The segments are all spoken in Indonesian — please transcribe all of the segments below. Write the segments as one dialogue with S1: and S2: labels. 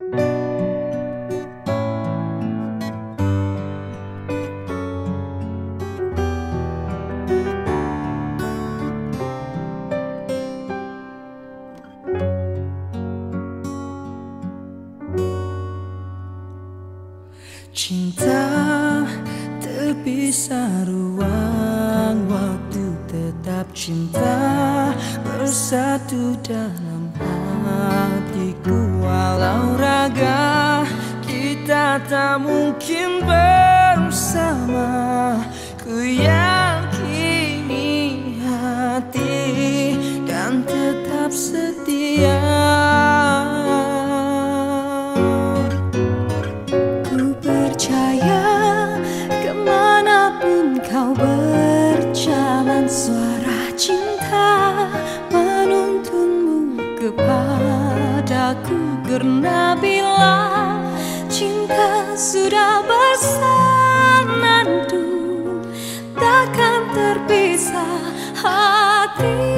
S1: Cinta terpisah ruang waktu tetap cinta bersatu dalam hatiku kita tak mungkin bersama. Ku yakini hati kan tetap setia. Suara cinta menuntunmu kepadaku. Karena sudah bersanandu Takkan terpisah hati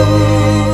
S1: amor.